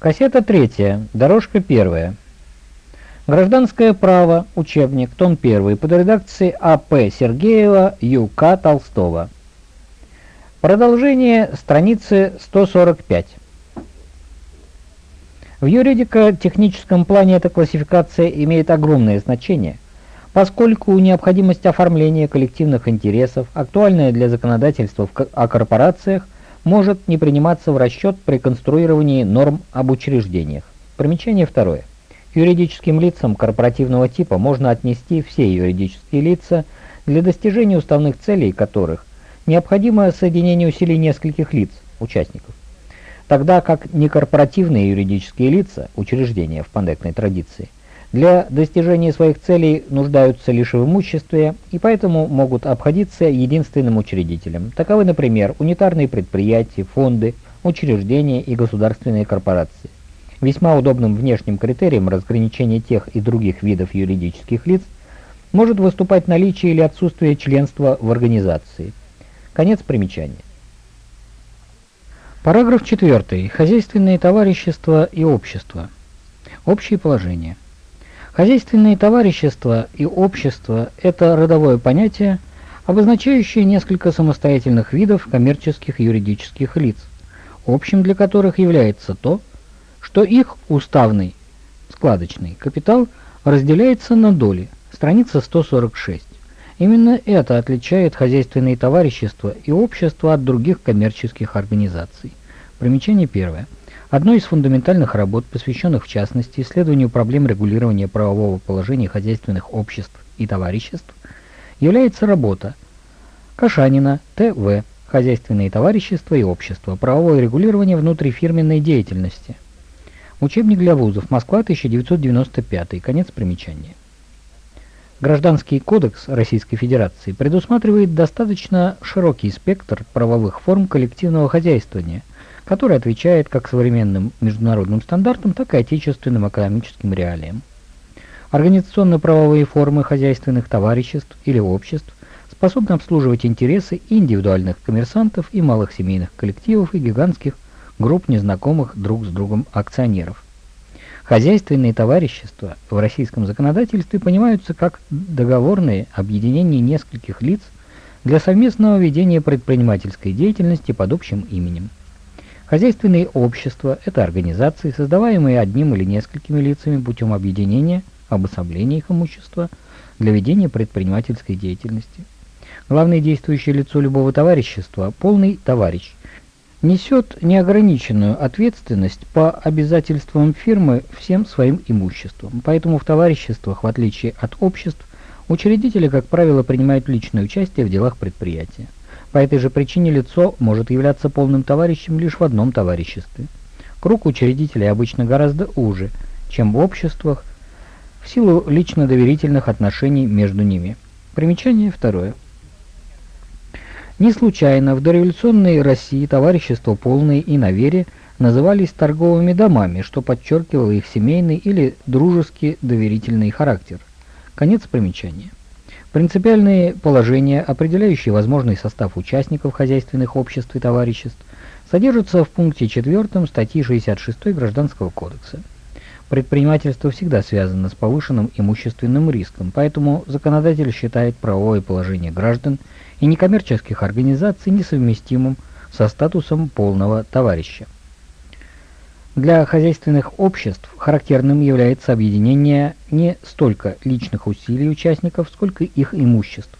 Кассета третья, дорожка первая. Гражданское право, учебник, том 1, под редакцией А.П. Сергеева, Ю.К. Толстого. Продолжение страницы 145. В юридико-техническом плане эта классификация имеет огромное значение, поскольку необходимость оформления коллективных интересов, актуальная для законодательства о корпорациях, может не приниматься в расчет при конструировании норм об учреждениях. Примечание второе. Юридическим лицам корпоративного типа можно отнести все юридические лица, для достижения уставных целей которых необходимо соединение усилий нескольких лиц, участников. Тогда как некорпоративные юридические лица, учреждения в пандектной традиции, для достижения своих целей нуждаются лишь в имуществе и поэтому могут обходиться единственным учредителем. Таковы, например, унитарные предприятия, фонды, учреждения и государственные корпорации. Весьма удобным внешним критерием разграничения тех и других видов юридических лиц может выступать наличие или отсутствие членства в организации. Конец примечания. Параграф 4. Хозяйственные товарищества и общества. Общие положения. Хозяйственные товарищества и общества – это родовое понятие, обозначающее несколько самостоятельных видов коммерческих юридических лиц, общим для которых является то, что их уставный складочный капитал разделяется на доли, страница 146. Именно это отличает хозяйственные товарищества и общества от других коммерческих организаций. Примечание первое. Одной из фундаментальных работ, посвященных в частности исследованию проблем регулирования правового положения хозяйственных обществ и товариществ, является работа Кашанина Т.В. «Хозяйственные товарищества и общества. Правовое регулирование внутрифирменной деятельности». Учебник для вузов. Москва, 1995. Конец примечания. Гражданский кодекс Российской Федерации предусматривает достаточно широкий спектр правовых форм коллективного хозяйствования – который отвечает как современным международным стандартам, так и отечественным экономическим реалиям. Организационно-правовые формы хозяйственных товариществ или обществ способны обслуживать интересы индивидуальных коммерсантов, и малых семейных коллективов, и гигантских групп незнакомых друг с другом акционеров. Хозяйственные товарищества в российском законодательстве понимаются как договорные объединения нескольких лиц для совместного ведения предпринимательской деятельности под общим именем. Хозяйственные общества – это организации, создаваемые одним или несколькими лицами путем объединения, обособления их имущества для ведения предпринимательской деятельности. Главное действующее лицо любого товарищества – полный товарищ – несет неограниченную ответственность по обязательствам фирмы всем своим имуществом. Поэтому в товариществах, в отличие от обществ, учредители, как правило, принимают личное участие в делах предприятия. По этой же причине лицо может являться полным товарищем лишь в одном товариществе. Круг учредителей обычно гораздо уже, чем в обществах, в силу лично-доверительных отношений между ними. Примечание второе. Не случайно в дореволюционной России товарищества полные и на вере назывались торговыми домами, что подчеркивало их семейный или дружеский доверительный характер. Конец примечания. Принципиальные положения, определяющие возможный состав участников хозяйственных обществ и товариществ, содержатся в пункте 4 статьи 66 Гражданского кодекса. Предпринимательство всегда связано с повышенным имущественным риском, поэтому законодатель считает правовое положение граждан и некоммерческих организаций несовместимым со статусом полного товарища. Для хозяйственных обществ характерным является объединение не столько личных усилий участников, сколько их имуществ.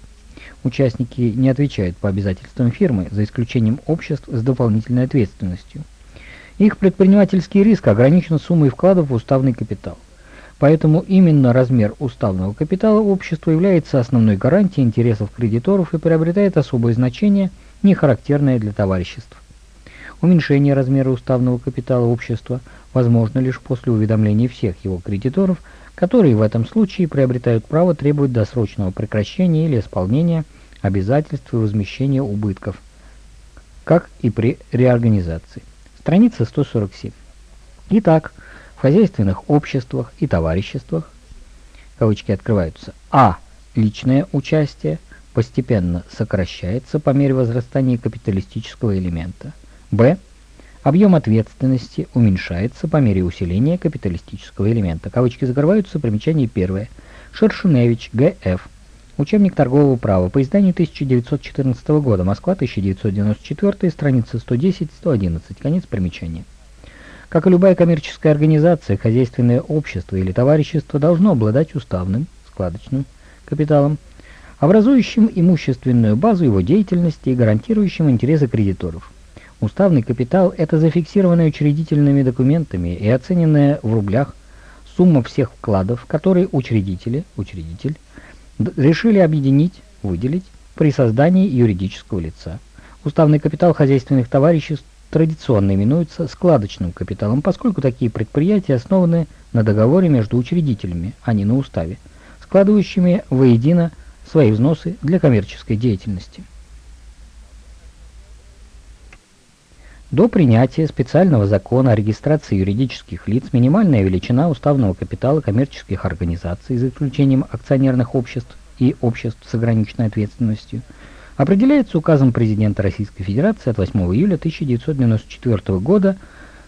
Участники не отвечают по обязательствам фирмы, за исключением обществ с дополнительной ответственностью. Их предпринимательский риск ограничен суммой вкладов в уставный капитал. Поэтому именно размер уставного капитала общества является основной гарантией интересов кредиторов и приобретает особое значение, не характерное для товариществ. Уменьшение размера уставного капитала общества возможно лишь после уведомления всех его кредиторов, которые в этом случае приобретают право требовать досрочного прекращения или исполнения обязательств и возмещения убытков, как и при реорганизации. Страница 147. Итак, в хозяйственных обществах и товариществах, кавычки открываются, а. Личное участие постепенно сокращается по мере возрастания капиталистического элемента – Б. Объем ответственности уменьшается по мере усиления капиталистического элемента. Кавычки закрываются, примечание первое. Шершуневич, Г.Ф. Учебник торгового права по изданию 1914 года, Москва, 1994, страница 110-111, конец примечания. Как и любая коммерческая организация, хозяйственное общество или товарищество должно обладать уставным, складочным капиталом, образующим имущественную базу его деятельности и гарантирующим интересы кредиторов. Уставный капитал – это зафиксированная учредительными документами и оцененная в рублях сумма всех вкладов, которые учредители, учредитель, решили объединить, выделить при создании юридического лица. Уставный капитал хозяйственных товариществ традиционно именуется складочным капиталом, поскольку такие предприятия основаны на договоре между учредителями, а не на уставе, складывающими воедино свои взносы для коммерческой деятельности. До принятия специального закона о регистрации юридических лиц минимальная величина уставного капитала коммерческих организаций, за исключением акционерных обществ и обществ с ограниченной ответственностью, определяется указом президента Российской Федерации от 8 июля 1994 года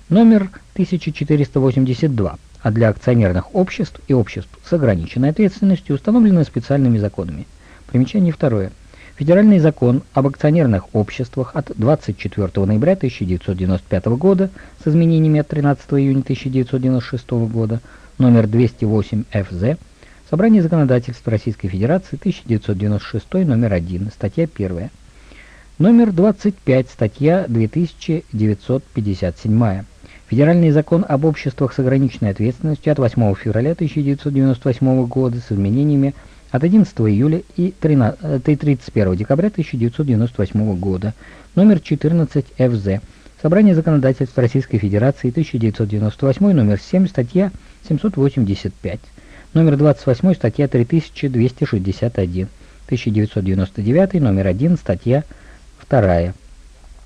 номер 1482, а для акционерных обществ и обществ с ограниченной ответственностью установлены специальными законами. Примечание второе. Федеральный закон об акционерных обществах от 24 ноября 1995 года с изменениями от 13 июня 1996 года номер 208 ФЗ Собрание законодательства Российской Федерации 1996 номер 1 статья 1 номер 25 статья 2957 Федеральный закон об обществах с ограниченной ответственностью от 8 февраля 1998 года с изменениями от 11 июля и 13, 31 э, декабря 1998 года, номер 14 ФЗ. Собрание законодательств Российской Федерации 1998, номер 7, статья 785. Номер 28, статья 3261. 1999, номер 1, статья 2.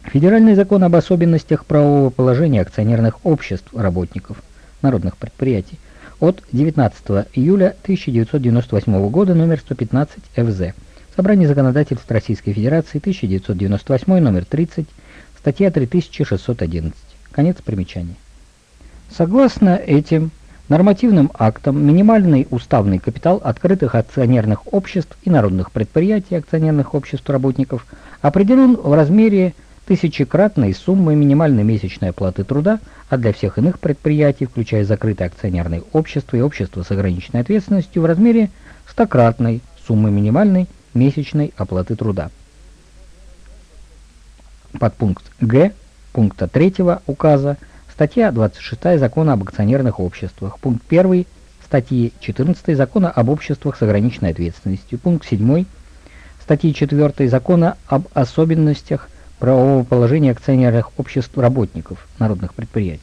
Федеральный закон об особенностях правового положения акционерных обществ работников народных предприятий от 19 июля 1998 года, номер 115 ФЗ. Собрание законодательств Российской Федерации, 1998, номер 30, статья 3611. Конец примечания. Согласно этим нормативным актам, минимальный уставный капитал открытых акционерных обществ и народных предприятий акционерных обществ работников определен в размере тысячекратной суммы минимальной месячной оплаты труда, а для всех иных предприятий, включая закрытые акционерные общества и общества с ограниченной ответственностью, в размере стократной суммы минимальной месячной оплаты труда. Подпункт Г пункта 3 указа, статья 26 Закона об акционерных обществах, пункт 1 статьи 14 Закона об обществах с ограниченной ответственностью, пункт 7 статьи 4 Закона об особенностях правового положения акционерных обществ работников народных предприятий.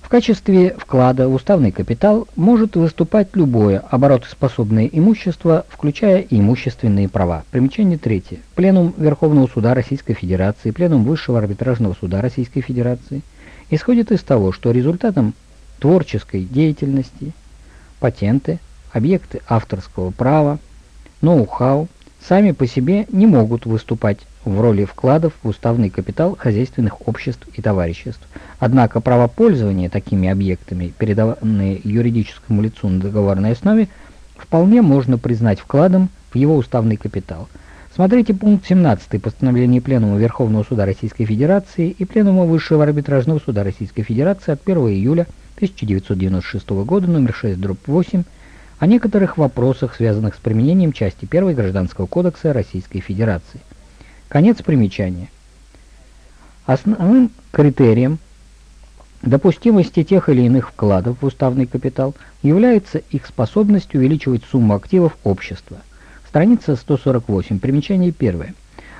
В качестве вклада в уставный капитал может выступать любое оборотоспособное имущество, включая и имущественные права. Примечание третье. Пленум Верховного Суда Российской Федерации, Пленум Высшего Арбитражного Суда Российской Федерации исходит из того, что результатом творческой деятельности патенты, объекты авторского права, ноу-хау сами по себе не могут выступать в роли вкладов в уставный капитал хозяйственных обществ и товариществ. Однако право пользования такими объектами, передаваемые юридическому лицу на договорной основе, вполне можно признать вкладом в его уставный капитал. Смотрите пункт 17 постановления Пленума Верховного Суда Российской Федерации и Пленума Высшего Арбитражного Суда Российской Федерации от 1 июля 1996 года номер 6 дробь 8 о некоторых вопросах, связанных с применением части 1 Гражданского кодекса Российской Федерации. Конец примечания. Основным критерием допустимости тех или иных вкладов в уставный капитал является их способность увеличивать сумму активов общества. Страница 148, примечание первое.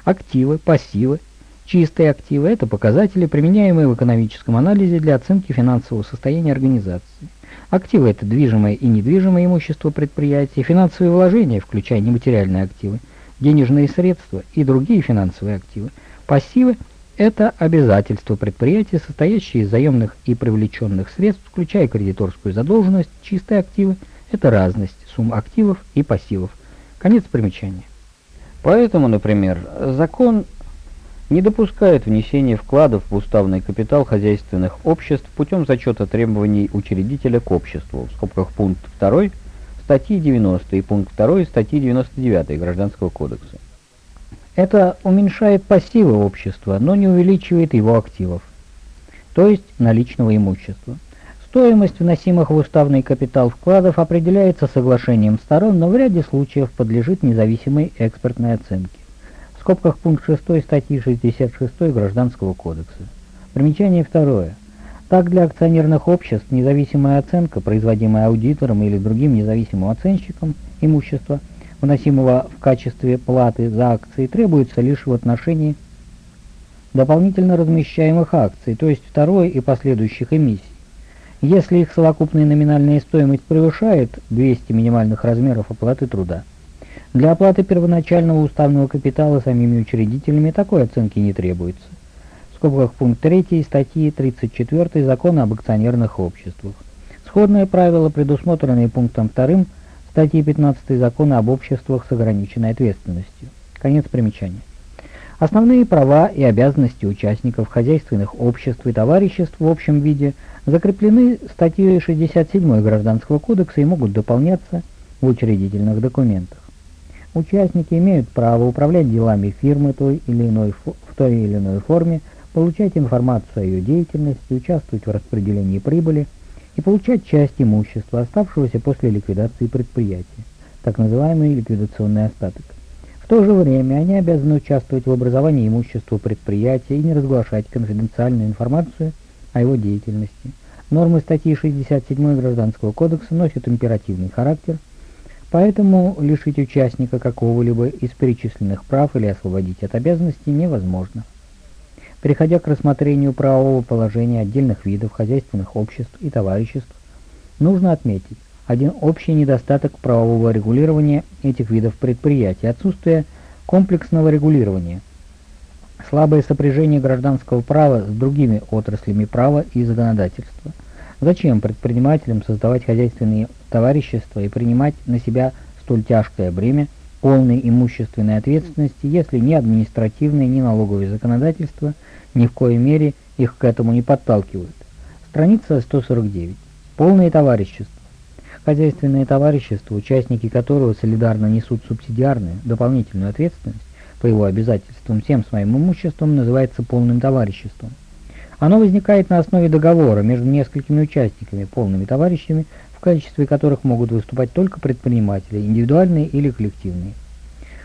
Активы, пассивы, чистые активы – это показатели, применяемые в экономическом анализе для оценки финансового состояния организации. Активы – это движимое и недвижимое имущество предприятия, финансовые вложения, включая нематериальные активы – денежные средства и другие финансовые активы. Пассивы – это обязательства предприятия, состоящие из заемных и привлеченных средств, включая кредиторскую задолженность. Чистые активы – это разность сумм активов и пассивов. Конец примечания. Поэтому, например, закон не допускает внесения вкладов в уставный капитал хозяйственных обществ путем зачета требований учредителя к обществу, в скобках пункт 2 статьи 90 и пункт 2 статьи 99 Гражданского кодекса. Это уменьшает пассивы общества, но не увеличивает его активов, то есть наличного имущества. Стоимость вносимых в уставный капитал вкладов определяется соглашением сторон, но в ряде случаев подлежит независимой экспертной оценке. В скобках пункт 6 статьи 66 Гражданского кодекса. Примечание второе. Так, для акционерных обществ независимая оценка, производимая аудитором или другим независимым оценщиком имущества, вносимого в качестве платы за акции, требуется лишь в отношении дополнительно размещаемых акций, то есть второй и последующих эмиссий. Если их совокупная номинальная стоимость превышает 200 минимальных размеров оплаты труда. Для оплаты первоначального уставного капитала самими учредителями такой оценки не требуется скобках пункт 3 статьи 34 Закона об акционерных обществах. Сходное правило, предусмотренное пунктом 2 статьи 15 Закона об обществах с ограниченной ответственностью. Конец примечания. Основные права и обязанности участников хозяйственных обществ и товариществ в общем виде закреплены статьей 67 Гражданского кодекса и могут дополняться в учредительных документах. Участники имеют право управлять делами фирмы той или иной, в той или иной форме, получать информацию о ее деятельности, участвовать в распределении прибыли и получать часть имущества, оставшегося после ликвидации предприятия, так называемый ликвидационный остаток. В то же время они обязаны участвовать в образовании имущества предприятия и не разглашать конфиденциальную информацию о его деятельности. Нормы статьи 67 Гражданского кодекса носят императивный характер, поэтому лишить участника какого-либо из перечисленных прав или освободить от обязанностей невозможно. Переходя к рассмотрению правового положения отдельных видов хозяйственных обществ и товариществ, нужно отметить один общий недостаток правового регулирования этих видов предприятий – отсутствие комплексного регулирования, слабое сопряжение гражданского права с другими отраслями права и законодательства. Зачем предпринимателям создавать хозяйственные товарищества и принимать на себя столь тяжкое бремя полной имущественной ответственности, если ни административное, ни налоговое законодательство – ни в коей мере их к этому не подталкивают. Страница 149. Полное товарищество. Хозяйственное товарищество, участники которого солидарно несут субсидиарную, дополнительную ответственность по его обязательствам всем своим имуществом, называется полным товариществом. Оно возникает на основе договора между несколькими участниками, полными товарищами, в качестве которых могут выступать только предприниматели, индивидуальные или коллективные.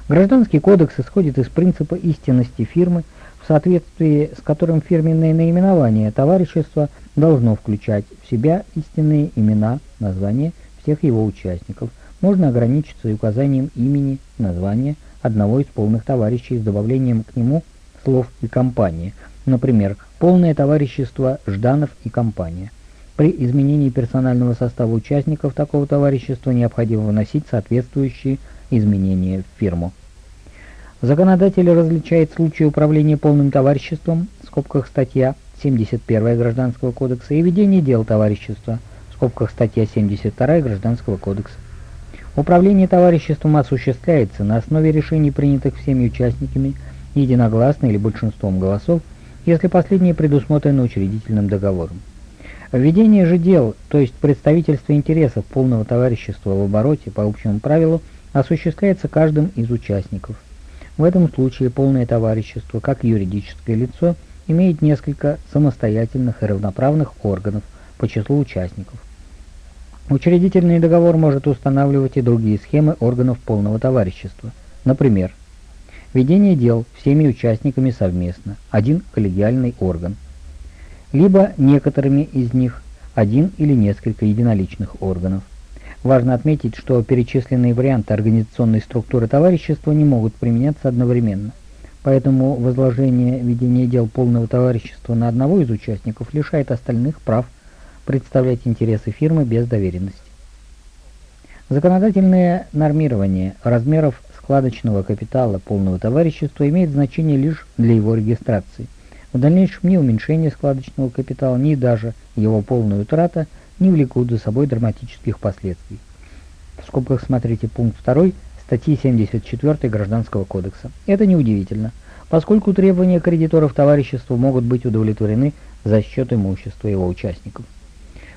Гражданский кодекс исходит из принципа истинности фирмы, в соответствии с которым фирменное наименование товарищества должно включать в себя истинные имена, названия всех его участников. Можно ограничиться указанием имени, названия одного из полных товарищей с добавлением к нему слов и компании. Например, полное товарищество Жданов и компания. При изменении персонального состава участников такого товарищества необходимо вносить соответствующие изменения в фирму. Законодатель различает случаи управления полным товариществом, в скобках статья 71 Гражданского кодекса, и ведение дел товарищества, в скобках статья 72 Гражданского кодекса. Управление товариществом осуществляется на основе решений, принятых всеми участниками, единогласно или большинством голосов, если последние предусмотрены учредительным договором. Введение же дел, то есть представительство интересов полного товарищества в обороте по общему правилу, осуществляется каждым из участников. В этом случае полное товарищество, как юридическое лицо, имеет несколько самостоятельных и равноправных органов по числу участников. Учредительный договор может устанавливать и другие схемы органов полного товарищества. Например, ведение дел всеми участниками совместно, один коллегиальный орган, либо некоторыми из них один или несколько единоличных органов. Важно отметить, что перечисленные варианты организационной структуры товарищества не могут применяться одновременно. Поэтому возложение ведения дел полного товарищества на одного из участников лишает остальных прав представлять интересы фирмы без доверенности. Законодательное нормирование размеров складочного капитала полного товарищества имеет значение лишь для его регистрации. В дальнейшем ни уменьшение складочного капитала, ни даже его полная утрата – не влекут за собой драматических последствий. В скобках смотрите пункт 2 статьи 74 Гражданского кодекса. Это неудивительно. поскольку требования кредиторов товарищества могут быть удовлетворены за счет имущества его участников.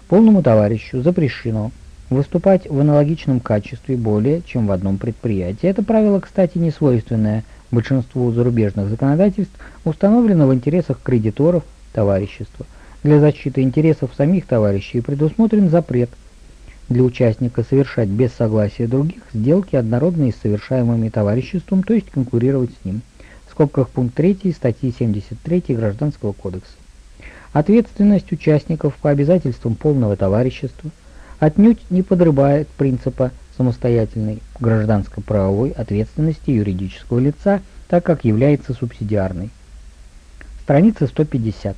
Полному товарищу запрещено выступать в аналогичном качестве более чем в одном предприятии. Это правило, кстати, не свойственное большинству зарубежных законодательств, установлено в интересах кредиторов товарищества. Для защиты интересов самих товарищей предусмотрен запрет для участника совершать без согласия других сделки, однородные с совершаемыми товариществом, то есть конкурировать с ним. В скобках пункт 3 статьи 73 Гражданского кодекса. Ответственность участников по обязательствам полного товарищества отнюдь не подрывает принципа самостоятельной гражданско-правовой ответственности юридического лица, так как является субсидиарной. Страница 150.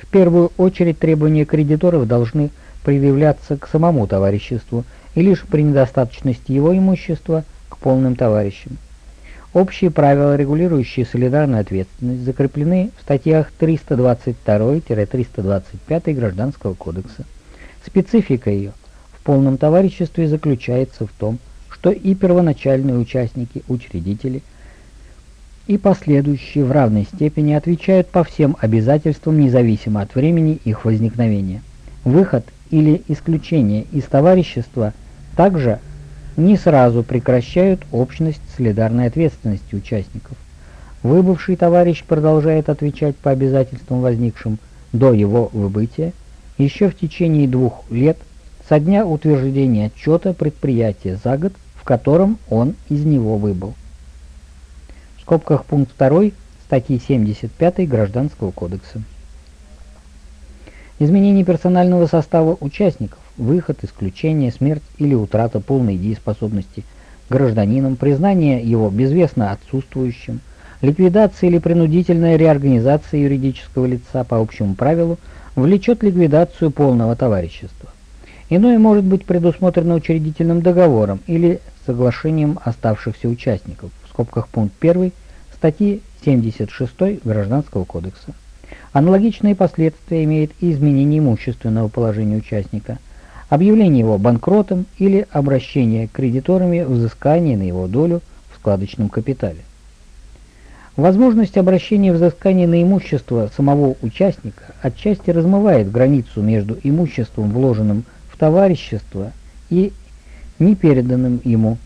В первую очередь требования кредиторов должны предъявляться к самому товариществу и лишь при недостаточности его имущества к полным товарищам. Общие правила, регулирующие солидарную ответственность, закреплены в статьях 322-325 Гражданского кодекса. Специфика ее в полном товариществе заключается в том, что и первоначальные участники, учредители, и последующие в равной степени отвечают по всем обязательствам независимо от времени их возникновения. Выход или исключение из товарищества также не сразу прекращают общность солидарной ответственности участников. Выбывший товарищ продолжает отвечать по обязательствам, возникшим до его выбытия, еще в течение двух лет со дня утверждения отчета предприятия за год, в котором он из него выбыл. В скобках пункт 2 статьи 75 Гражданского кодекса. Изменение персонального состава участников выход, исключение, смерть или утрата полной дееспособности гражданином, признание его безвестно отсутствующим, ликвидация или принудительная реорганизация юридического лица по общему правилу влечет ликвидацию полного товарищества. Иное может быть предусмотрено учредительным договором или соглашением оставшихся участников, в скобках пункт 1 статьи 76 Гражданского кодекса. Аналогичные последствия имеет и изменение имущественного положения участника – объявление его банкротом или обращение кредиторами взыскания на его долю в складочном капитале. Возможность обращения взыскания на имущество самого участника отчасти размывает границу между имуществом, вложенным в товарищество, и непереданным ему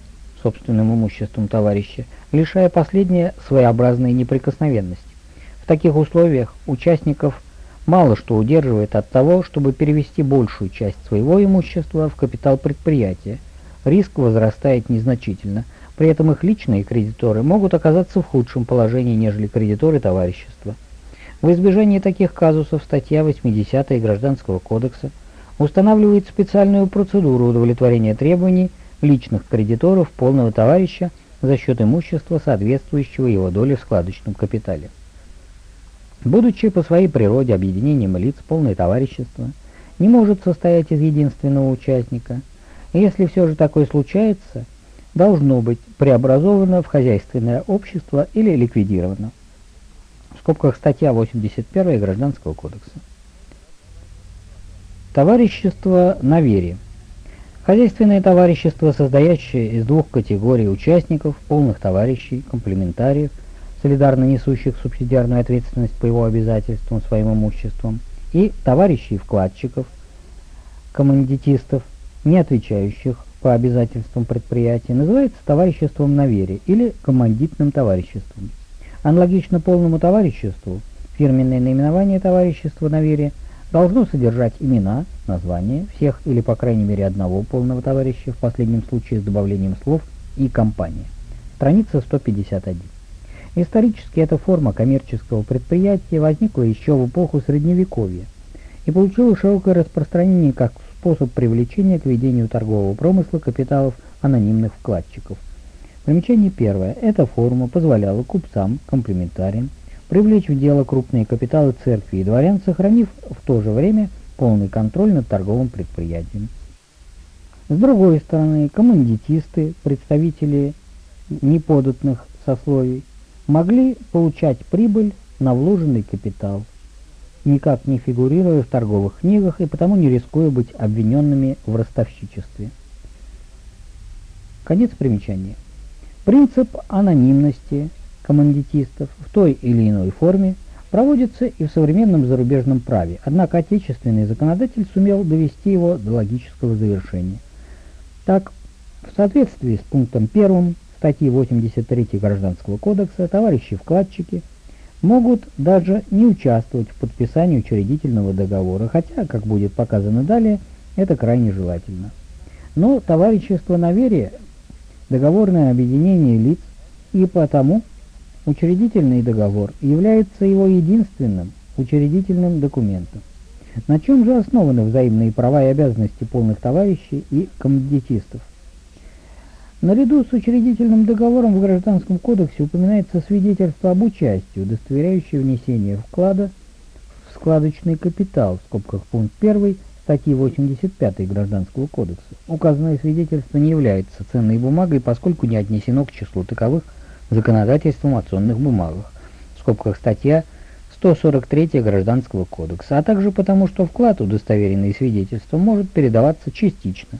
собственным имуществом товарища, лишая последнее своеобразной неприкосновенности. В таких условиях участников мало что удерживает от того, чтобы перевести большую часть своего имущества в капитал предприятия. Риск возрастает незначительно, при этом их личные кредиторы могут оказаться в худшем положении, нежели кредиторы товарищества. В избежание таких казусов статья 80 Гражданского кодекса устанавливает специальную процедуру удовлетворения требований личных кредиторов полного товарища за счет имущества, соответствующего его доле в складочном капитале. Будучи по своей природе объединением лиц, полное товарищество не может состоять из единственного участника. И если все же такое случается, должно быть преобразовано в хозяйственное общество или ликвидировано. В скобках статья 81 Гражданского кодекса. Товарищество на вере. Хозяйственное товарищество, состоящее из двух категорий участников, полных товарищей, комплементариев – солидарно несущих субсидиарную ответственность по его обязательствам своим имуществом, и товарищей вкладчиков, командитистов, не отвечающих по обязательствам предприятия, называется товариществом на вере или командитным товариществом. Аналогично полному товариществу, фирменное наименование товарищества на вере должно содержать имена, название всех или по крайней мере одного полного товарища, в последнем случае с добавлением слов и компания. Страница 151. Исторически эта форма коммерческого предприятия возникла еще в эпоху Средневековья и получила широкое распространение как способ привлечения к ведению торгового промысла капиталов анонимных вкладчиков. Примечание первое. Эта форма позволяла купцам, комплементариям, привлечь в дело крупные капиталы церкви и дворян, сохранив в то же время полный контроль над торговым предприятием. С другой стороны, командитисты, представители неподатных сословий, могли получать прибыль на вложенный капитал, никак не фигурируя в торговых книгах и потому не рискуя быть обвиненными в ростовщичестве. Конец примечания. Принцип анонимности командитистов в той или иной форме проводится и в современном зарубежном праве, однако отечественный законодатель сумел довести его до логического завершения. Так, в соответствии с пунктом 1 статьи 83 Гражданского кодекса товарищи-вкладчики могут даже не участвовать в подписании учредительного договора, хотя, как будет показано далее, это крайне желательно. Но товарищество на вере – договорное объединение лиц, и потому учредительный договор является его единственным учредительным документом. На чем же основаны взаимные права и обязанности полных товарищей и командитистов? Наряду с учредительным договором в Гражданском кодексе упоминается свидетельство об участии, удостоверяющее внесение вклада в складочный капитал, в скобках пункт 1 статьи 85 Гражданского кодекса. Указанное свидетельство не является ценной бумагой, поскольку не отнесено к числу таковых законодательством о ценных бумагах, в скобках статья 143 Гражданского кодекса, а также потому, что вклад, удостоверенный свидетельством, может передаваться частично.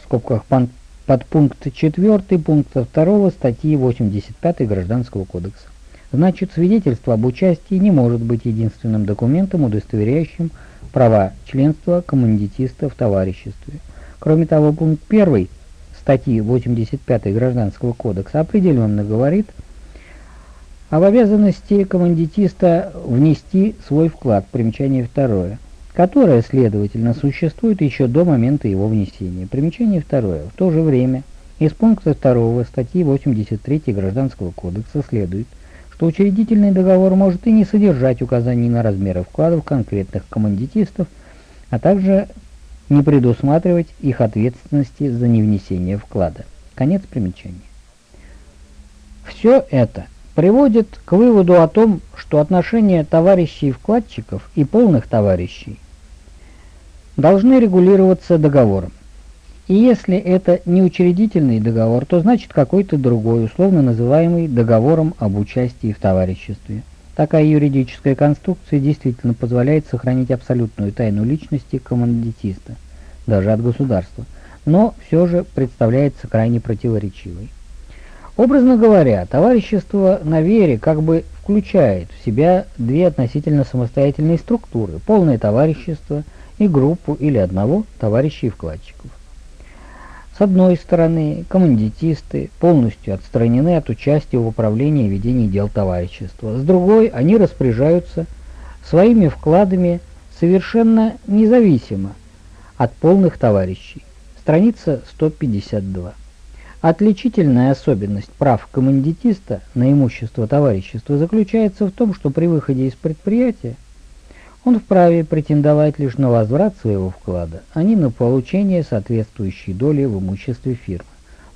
В скобках под пункт 4 пункта 2 статьи 85 Гражданского кодекса. Значит, свидетельство об участии не может быть единственным документом, удостоверяющим права членства командитиста в товариществе. Кроме того, пункт 1 статьи 85 Гражданского кодекса определенно говорит об обязанности командитиста внести свой вклад, примечание второе которое, следовательно, существует еще до момента его внесения. Примечание второе. В то же время из пункта 2 статьи 83 Гражданского кодекса следует, что учредительный договор может и не содержать указаний на размеры вкладов конкретных командитистов, а также не предусматривать их ответственности за невнесение вклада. Конец примечания. Все это приводит к выводу о том, что отношения товарищей-вкладчиков и полных товарищей должны регулироваться договором. И если это не учредительный договор, то значит какой-то другой, условно называемый договором об участии в товариществе. Такая юридическая конструкция действительно позволяет сохранить абсолютную тайну личности командитиста, даже от государства, но все же представляется крайне противоречивой. Образно говоря, товарищество на вере как бы включает в себя две относительно самостоятельные структуры – полное товарищество – и группу или одного товарищей-вкладчиков. С одной стороны, командитисты полностью отстранены от участия в управлении и ведении дел товарищества. С другой, они распоряжаются своими вкладами совершенно независимо от полных товарищей. Страница 152. Отличительная особенность прав командитиста на имущество товарищества заключается в том, что при выходе из предприятия он вправе претендовать лишь на возврат своего вклада, а не на получение соответствующей доли в имуществе фирмы.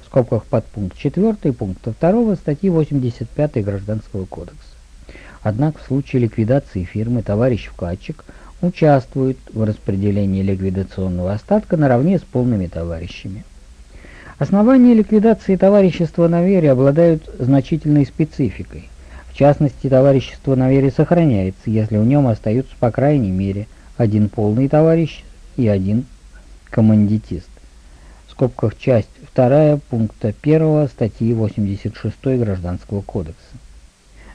В скобках под пункт 4 пункта 2 статьи 85 Гражданского кодекса. Однако в случае ликвидации фирмы товарищ-вкладчик участвует в распределении ликвидационного остатка наравне с полными товарищами. Основания ликвидации товарищества на вере обладают значительной спецификой. В частности, товарищество на вере сохраняется, если в нем остаются по крайней мере один полный товарищ и один командитист. В скобках часть 2 пункта 1 статьи 86 Гражданского кодекса.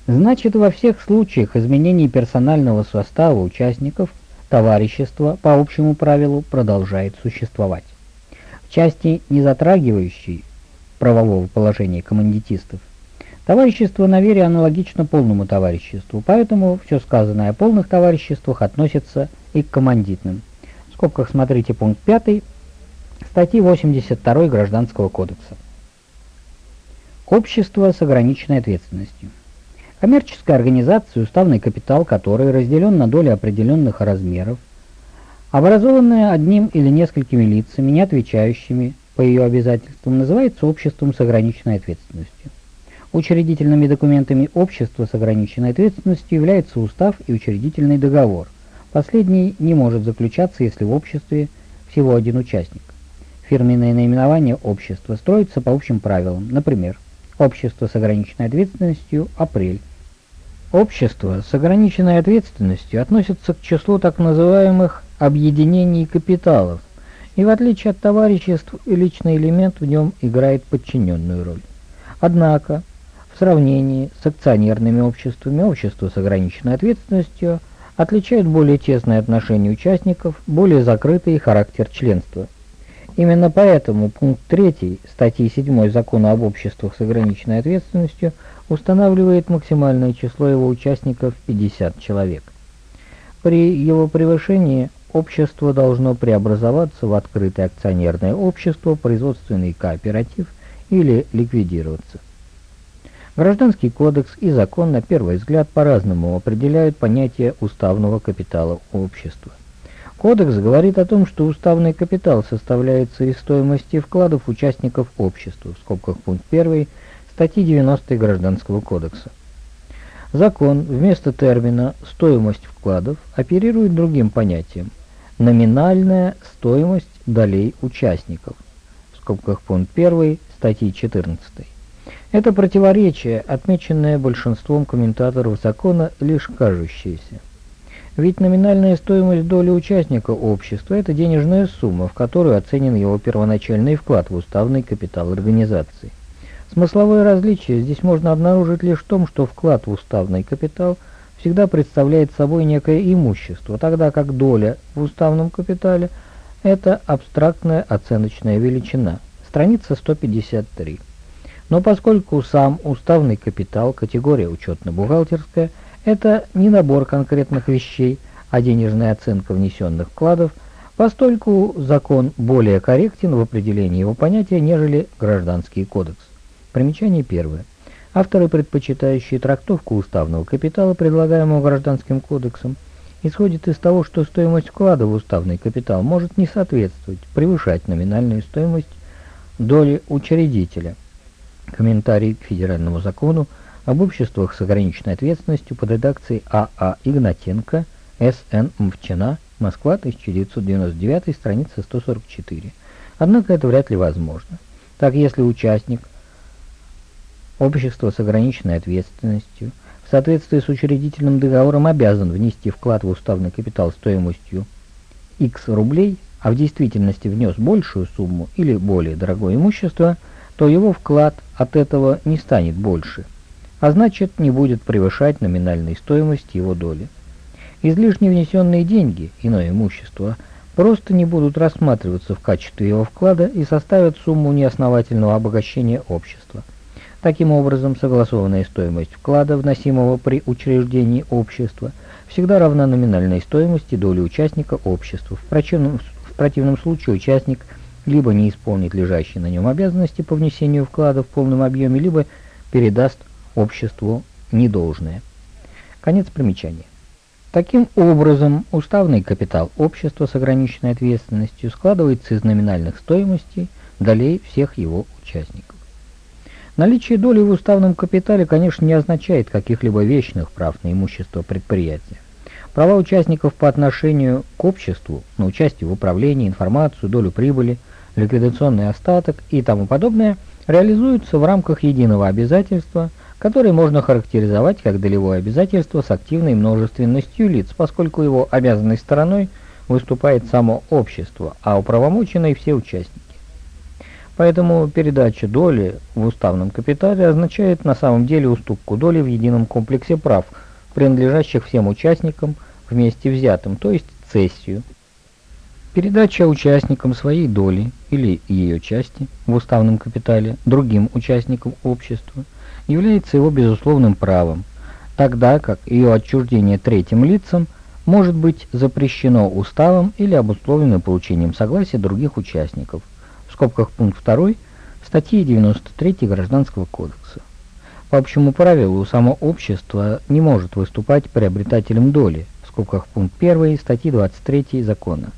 Значит, во всех случаях изменений персонального состава участников товарищество по общему правилу продолжает существовать. В части, не затрагивающей правового положения командитистов, Товарищество на вере аналогично полному товариществу, поэтому все сказанное о полных товариществах относится и к командитным. В скобках смотрите пункт 5 статьи 82 Гражданского кодекса. Общество с ограниченной ответственностью. Коммерческая организация, уставный капитал которой разделен на доли определенных размеров, образованная одним или несколькими лицами, не отвечающими по ее обязательствам, называется обществом с ограниченной ответственностью. Учредительными документами общества с ограниченной ответственностью является устав и учредительный договор. Последний не может заключаться, если в обществе всего один участник. Фирменное наименование общества строится по общим правилам. Например, общество с ограниченной ответственностью «Апрель». Общество с ограниченной ответственностью относится к числу так называемых объединений капиталов, и в отличие от товариществ, личный элемент в нем играет подчиненную роль. Однако, в сравнении с акционерными обществами общества с ограниченной ответственностью отличают более тесное отношение участников, более закрытый характер членства. Именно поэтому пункт 3 статьи 7 Закона об обществах с ограниченной ответственностью устанавливает максимальное число его участников 50 человек. При его превышении общество должно преобразоваться в открытое акционерное общество, производственный кооператив или ликвидироваться. Гражданский кодекс и закон на первый взгляд по-разному определяют понятие уставного капитала общества. Кодекс говорит о том, что уставный капитал составляется из стоимости вкладов участников общества, в скобках пункт 1 статьи 90 Гражданского кодекса. Закон вместо термина «стоимость вкладов» оперирует другим понятием – номинальная стоимость долей участников, в скобках пункт 1 статьи 14. Это противоречие, отмеченное большинством комментаторов закона, лишь кажущееся. Ведь номинальная стоимость доли участника общества – это денежная сумма, в которую оценен его первоначальный вклад в уставный капитал организации. Смысловое различие здесь можно обнаружить лишь в том, что вклад в уставный капитал всегда представляет собой некое имущество, тогда как доля в уставном капитале – это абстрактная оценочная величина. Страница 153. Но поскольку сам уставный капитал, категория учетно-бухгалтерская, это не набор конкретных вещей, а денежная оценка внесенных вкладов, постольку закон более корректен в определении его понятия, нежели гражданский кодекс. Примечание первое. Авторы, предпочитающие трактовку уставного капитала, предлагаемого гражданским кодексом, исходят из того, что стоимость вклада в уставный капитал может не соответствовать, превышать номинальную стоимость доли учредителя – Комментарий к федеральному закону об обществах с ограниченной ответственностью под редакцией А.А. А Игнатенко, С.Н. Мвчина, Москва, 1999, страница 144. Однако это вряд ли возможно. Так, если участник общества с ограниченной ответственностью в соответствии с учредительным договором обязан внести вклад в уставный капитал стоимостью X рублей, а в действительности внес большую сумму или более дорогое имущество – то его вклад от этого не станет больше, а значит не будет превышать номинальной стоимости его доли. Излишне внесенные деньги, иное имущество, просто не будут рассматриваться в качестве его вклада и составят сумму неосновательного обогащения общества. Таким образом, согласованная стоимость вклада, вносимого при учреждении общества, всегда равна номинальной стоимости доли участника общества. В противном, в противном случае участник – либо не исполнит лежащие на нем обязанности по внесению вклада в полном объеме, либо передаст обществу недолжное. Конец примечания. Таким образом, уставный капитал общества с ограниченной ответственностью складывается из номинальных стоимостей долей всех его участников. Наличие доли в уставном капитале, конечно, не означает каких-либо вечных прав на имущество предприятия. Права участников по отношению к обществу на участие в управлении, информацию, долю прибыли – ликвидационный остаток и тому подобное реализуются в рамках единого обязательства, которое можно характеризовать как долевое обязательство с активной множественностью лиц, поскольку его обязанной стороной выступает само общество, а управомоченные все участники. Поэтому передача доли в уставном капитале означает на самом деле уступку доли в едином комплексе прав, принадлежащих всем участникам вместе взятым, то есть цессию. Передача участникам своей доли или ее части в уставном капитале другим участникам общества является его безусловным правом, тогда как ее отчуждение третьим лицам может быть запрещено уставом или обусловлено получением согласия других участников. В скобках пункт 2 статьи 93 Гражданского кодекса. По общему правилу, само общество не может выступать приобретателем доли, в скобках пункт 1 статьи 23 закона.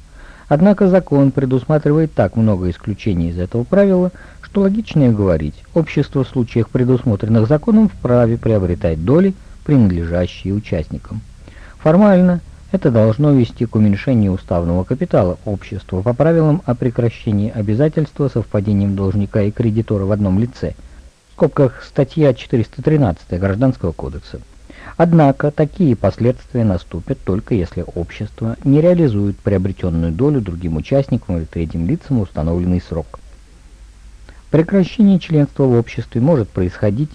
Однако закон предусматривает так много исключений из этого правила, что логичнее говорить, общество в случаях, предусмотренных законом, вправе приобретать доли, принадлежащие участникам. Формально это должно вести к уменьшению уставного капитала общества по правилам о прекращении обязательства совпадением должника и кредитора в одном лице, в скобках статья 413 Гражданского кодекса. Однако такие последствия наступят только если общество не реализует приобретенную долю другим участникам или третьим лицам установленный срок. Прекращение членства в обществе может происходить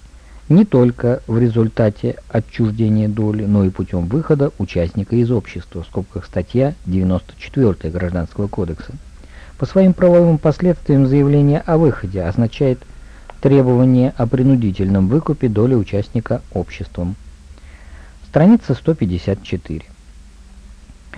не только в результате отчуждения доли, но и путем выхода участника из общества, в скобках статья 94 Гражданского кодекса. По своим правовым последствиям заявление о выходе означает требование о принудительном выкупе доли участника обществом. Страница 154.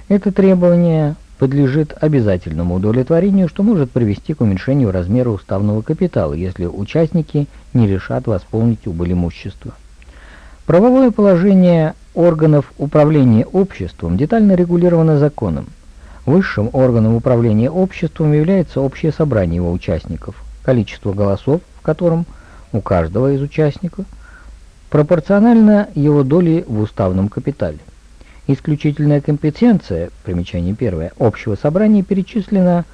Это требование подлежит обязательному удовлетворению, что может привести к уменьшению размера уставного капитала, если участники не решат восполнить убыль имущества. Правовое положение органов управления обществом детально регулировано законом. Высшим органом управления обществом является общее собрание его участников, количество голосов в котором у каждого из участников пропорционально его доли в уставном капитале. Исключительная компетенция, примечание первое, общего собрания перечислена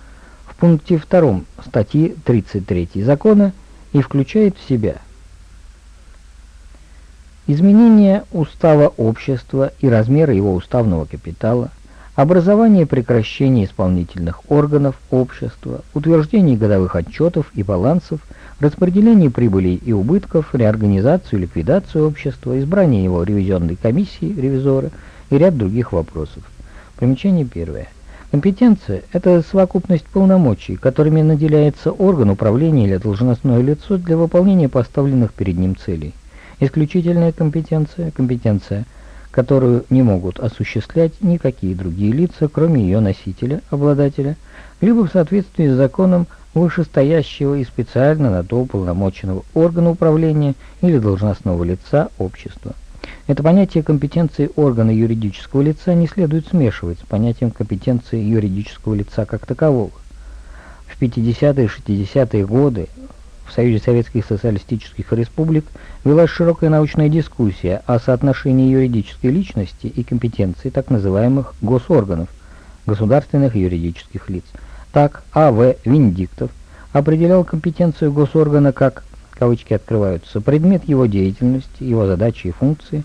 в пункте 2 статьи 33 закона и включает в себя изменение устава общества и размера его уставного капитала, образование и прекращение исполнительных органов общества, утверждение годовых отчетов и балансов, распределение прибылей и убытков, реорганизацию ликвидацию общества, избрание его ревизионной комиссии, ревизора – и ряд других вопросов. Примечание первое. Компетенция – это совокупность полномочий, которыми наделяется орган управления или должностное лицо для выполнения поставленных перед ним целей. Исключительная компетенция – компетенция, которую не могут осуществлять никакие другие лица, кроме ее носителя, обладателя, либо в соответствии с законом вышестоящего и специально на то уполномоченного органа управления или должностного лица общества. Это понятие компетенции органа юридического лица не следует смешивать с понятием компетенции юридического лица как такового. В 50-е и 60-е годы в Союзе Советских Социалистических Республик велась широкая научная дискуссия о соотношении юридической личности и компетенции так называемых госорганов, государственных юридических лиц. Так А.В. Виндиктов определял компетенцию госоргана как кавычки открываются, предмет его деятельности, его задачи и функции,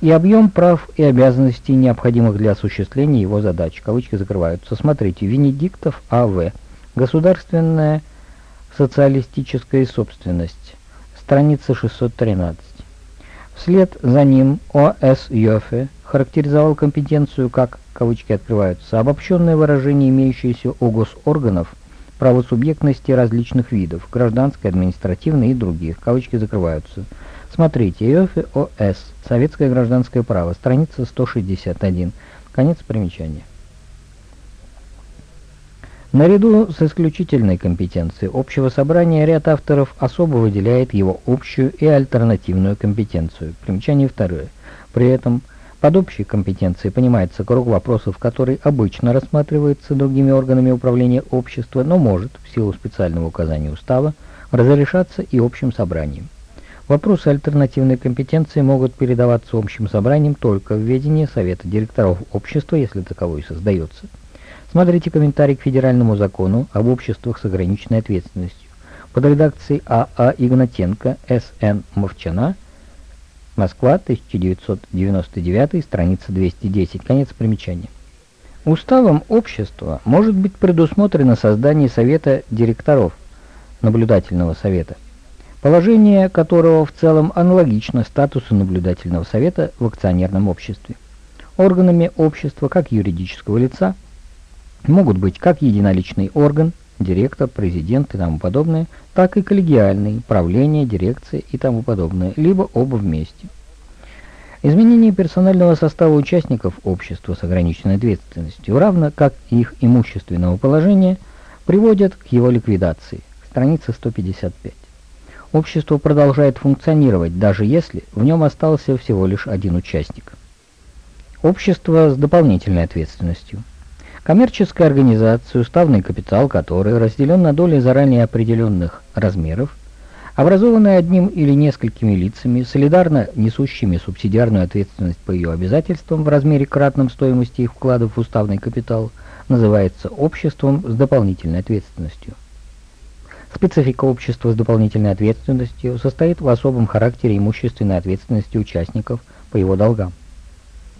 и объем прав и обязанностей, необходимых для осуществления его задач, кавычки закрываются. Смотрите, Венедиктов А.В. Государственная социалистическая собственность. Страница 613. Вслед за ним О.С. Йофе характеризовал компетенцию как, кавычки открываются, обобщенное выражение, имеющееся у госорганов – правосубъектности различных видов, гражданской, административной и других, кавычки закрываются. Смотрите, ИОФИ ОС, Советское гражданское право, страница 161, конец примечания. Наряду с исключительной компетенцией общего собрания ряд авторов особо выделяет его общую и альтернативную компетенцию. Примечание второе. При этом под общей компетенцией понимается круг вопросов, который обычно рассматривается другими органами управления общества, но может, в силу специального указания устава, разрешаться и общим собранием. Вопросы альтернативной компетенции могут передаваться общим собранием только в ведение Совета директоров общества, если таковой создается. Смотрите комментарий к федеральному закону об обществах с ограниченной ответственностью под редакцией А.А. А Игнатенко, С.Н. Мовчана, Москва, 1999, страница 210, конец примечания. Уставом общества может быть предусмотрено создание совета директоров, наблюдательного совета, положение которого в целом аналогично статусу наблюдательного совета в акционерном обществе. Органами общества как юридического лица могут быть как единоличный орган, директор, президент и тому подобное, так и коллегиальные, правление, дирекция и тому подобное, либо оба вместе. Изменение персонального состава участников общества с ограниченной ответственностью, равно как их имущественного положения, приводят к его ликвидации. Страница 155. Общество продолжает функционировать, даже если в нем остался всего лишь один участник. Общество с дополнительной ответственностью – Коммерческая организация, уставный капитал который разделен на доли заранее определенных размеров, образованная одним или несколькими лицами, солидарно несущими субсидиарную ответственность по ее обязательствам в размере кратном стоимости их вкладов в уставный капитал, называется обществом с дополнительной ответственностью. Специфика общества с дополнительной ответственностью состоит в особом характере имущественной ответственности участников по его долгам.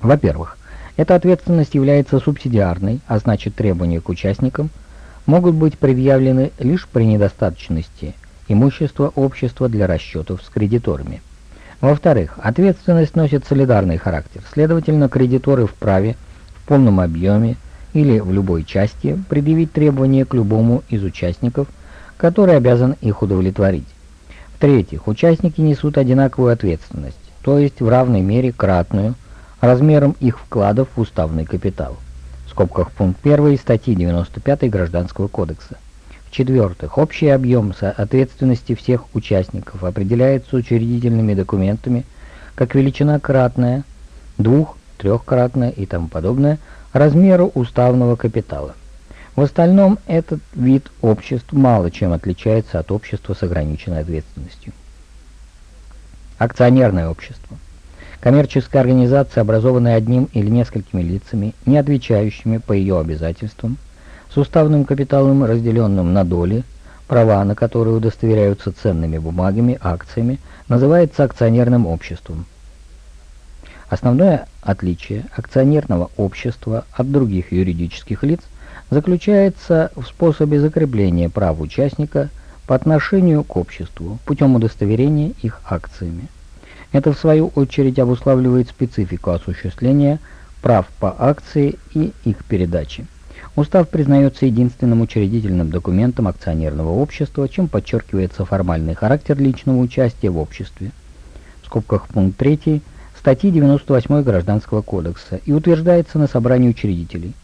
Во-первых, эта ответственность является субсидиарной, а значит требования к участникам могут быть предъявлены лишь при недостаточности имущества общества для расчетов с кредиторами. Во-вторых, ответственность носит солидарный характер, следовательно, кредиторы вправе в полном объеме или в любой части предъявить требования к любому из участников, который обязан их удовлетворить. В-третьих, участники несут одинаковую ответственность, то есть в равной мере кратную, размером их вкладов в уставный капитал. В скобках пункт 1 статьи 95 Гражданского кодекса. В-четвертых, общий объем ответственности всех участников определяется учредительными документами как величина кратная, двух, трехкратная и тому подобное размеру уставного капитала. В остальном этот вид обществ мало чем отличается от общества с ограниченной ответственностью. Акционерное общество. Коммерческая организация, образованная одним или несколькими лицами, не отвечающими по ее обязательствам, с уставным капиталом, разделенным на доли, права на которые удостоверяются ценными бумагами, акциями, называется акционерным обществом. Основное отличие акционерного общества от других юридических лиц заключается в способе закрепления прав участника по отношению к обществу путем удостоверения их акциями. Это в свою очередь обуславливает специфику осуществления прав по акции и их передачи. Устав признается единственным учредительным документом акционерного общества, чем подчеркивается формальный характер личного участия в обществе. В скобках пункт 3 статьи 98 Гражданского кодекса и утверждается на собрании учредителей.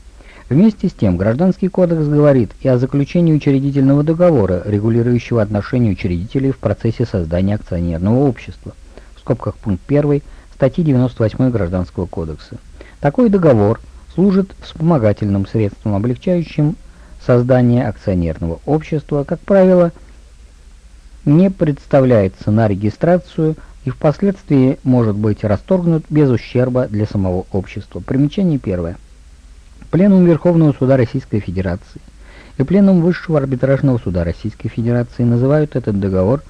Вместе с тем, Гражданский кодекс говорит и о заключении учредительного договора, регулирующего отношения учредителей в процессе создания акционерного общества. В скобках пункт 1 статьи 98 Гражданского кодекса. Такой договор – служит вспомогательным средством, облегчающим создание акционерного общества, как правило, не представляется на регистрацию и впоследствии может быть расторгнут без ущерба для самого общества. Примечание первое. Пленум Верховного Суда Российской Федерации и Пленум Высшего Арбитражного Суда Российской Федерации называют этот договор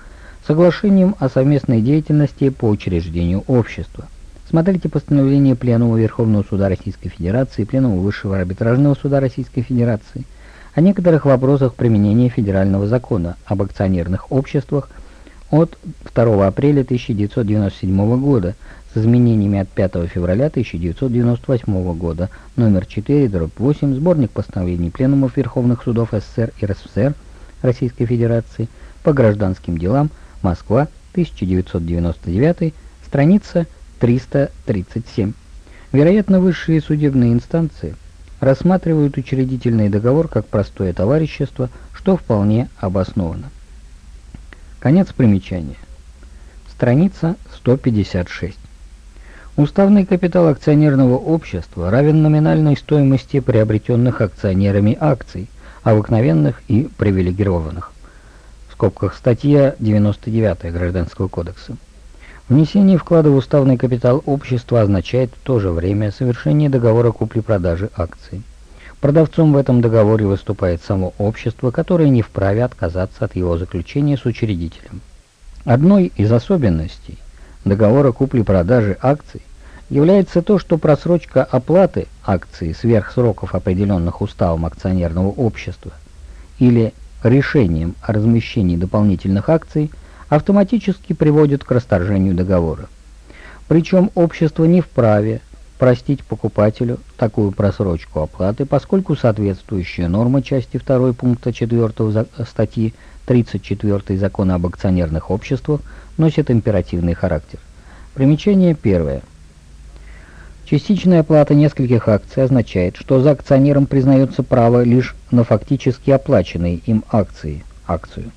соглашением о совместной деятельности по учреждению общества. Смотрите постановление Пленума Верховного Суда Российской Федерации Пленума Высшего Арбитражного Суда Российской Федерации о некоторых вопросах применения федерального закона об акционерных обществах от 2 апреля 1997 года с изменениями от 5 февраля 1998 года, номер 4, дробь 8, сборник постановлений Пленумов Верховных Судов СССР и РСФСР Российской Федерации по гражданским делам, Москва, 1999, страница 337. Вероятно, высшие судебные инстанции рассматривают учредительный договор как простое товарищество, что вполне обосновано. Конец примечания. Страница 156. Уставный капитал акционерного общества равен номинальной стоимости приобретенных акционерами акций, обыкновенных и привилегированных. Скобках статья 99 Гражданского кодекса. Внесение вклада в уставный капитал общества означает в то же время совершение договора купли-продажи акций. Продавцом в этом договоре выступает само общество, которое не вправе отказаться от его заключения с учредителем. Одной из особенностей договора купли-продажи акций является то, что просрочка оплаты акций сверх сроков, определенных уставом акционерного общества, или решением о размещении дополнительных акций – автоматически приводит к расторжению договора. Причем общество не вправе простить покупателю такую просрочку оплаты, поскольку соответствующая норма части 2 пункта 4 статьи 34 Закона об акционерных обществах носит императивный характер. Примечание первое. Частичная оплата нескольких акций означает, что за акционером признается право лишь на фактически оплаченные им акции, акцию.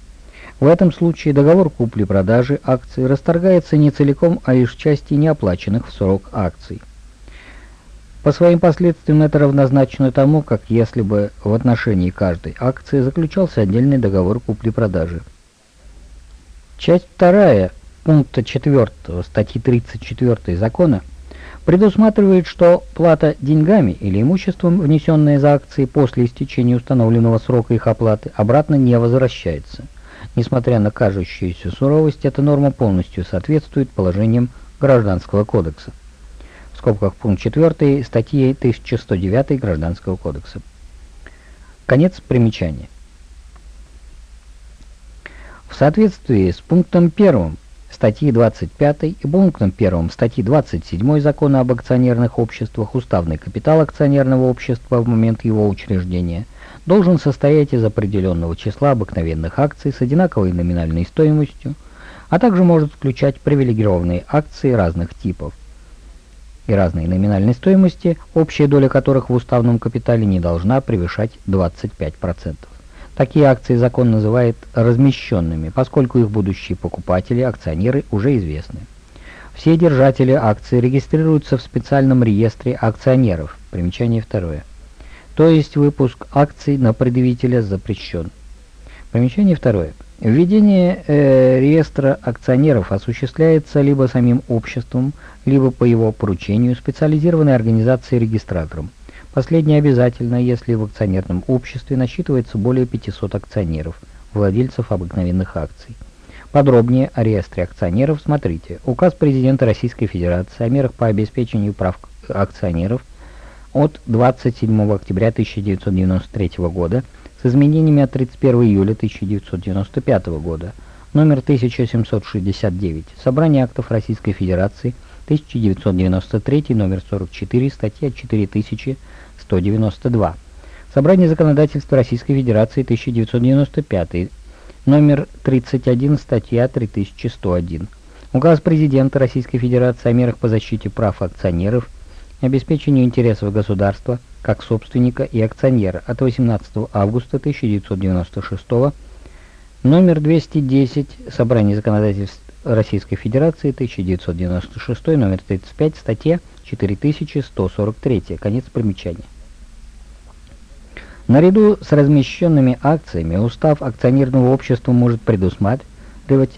В этом случае договор купли-продажи акций расторгается не целиком, а лишь части неоплаченных в срок акций. По своим последствиям это равнозначно тому, как если бы в отношении каждой акции заключался отдельный договор купли-продажи. Часть 2 пункта 4 статьи 34 закона предусматривает, что плата деньгами или имуществом, внесенная за акции после истечения установленного срока их оплаты, обратно не возвращается. Несмотря на кажущуюся суровость, эта норма полностью соответствует положениям Гражданского кодекса. В скобках пункт 4 статьи 1109 Гражданского кодекса. Конец примечания. В соответствии с пунктом 1 статьи 25 и пунктом 1 статьи 27 Закона об акционерных обществах уставный капитал акционерного общества в момент его учреждения должен состоять из определенного числа обыкновенных акций с одинаковой номинальной стоимостью, а также может включать привилегированные акции разных типов и разной номинальной стоимости, общая доля которых в уставном капитале не должна превышать 25%. Такие акции закон называет размещенными, поскольку их будущие покупатели, акционеры, уже известны. Все держатели акций регистрируются в специальном реестре акционеров. Примечание второе. То есть выпуск акций на предъявителя запрещен. Примечание второе. Введение э, реестра акционеров осуществляется либо самим обществом, либо по его поручению специализированной организацией-регистратором. Последнее обязательно, если в акционерном обществе насчитывается более 500 акционеров, владельцев обыкновенных акций. Подробнее о реестре акционеров смотрите. Указ президента Российской Федерации о мерах по обеспечению прав акционеров от 27 октября 1993 года с изменениями от 31 июля 1995 года, номер 1769, Собрание актов Российской Федерации, 1993, номер 44, статья 4000 192. Собрание законодательства Российской Федерации 1995, номер 31, статья 3101. Указ президента Российской Федерации о мерах по защите прав акционеров, обеспечению интересов государства как собственника и акционера от 18 августа 1996 номер 210 Собрание законодательств Российской Федерации 1996 номер 35 статья 4143 конец примечания Наряду с размещенными акциями устав акционерного общества может предусматривать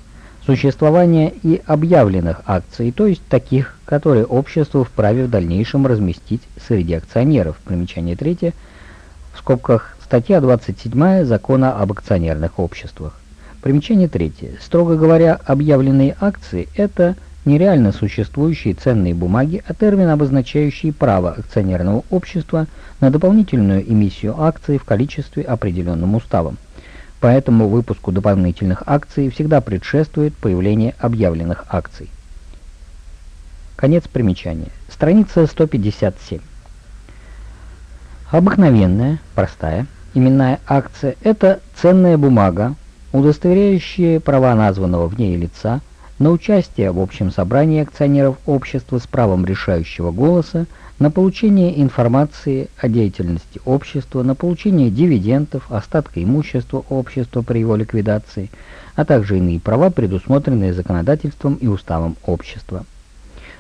существование и объявленных акций, то есть таких, которые общество вправе в дальнейшем разместить среди акционеров. Примечание третье, в скобках статья 27 Закона об акционерных обществах. Примечание третье. Строго говоря, объявленные акции – это нереально существующие ценные бумаги, а термин, обозначающий право акционерного общества на дополнительную эмиссию акций в количестве определенным уставом. Поэтому выпуску дополнительных акций всегда предшествует появление объявленных акций. Конец примечания. Страница 157. Обыкновенная, простая, именная акция – это ценная бумага, удостоверяющая права названного в ней лица – на участие в общем собрании акционеров общества с правом решающего голоса, на получение информации о деятельности общества, на получение дивидендов, остатка имущества общества при его ликвидации, а также иные права, предусмотренные законодательством и уставом общества.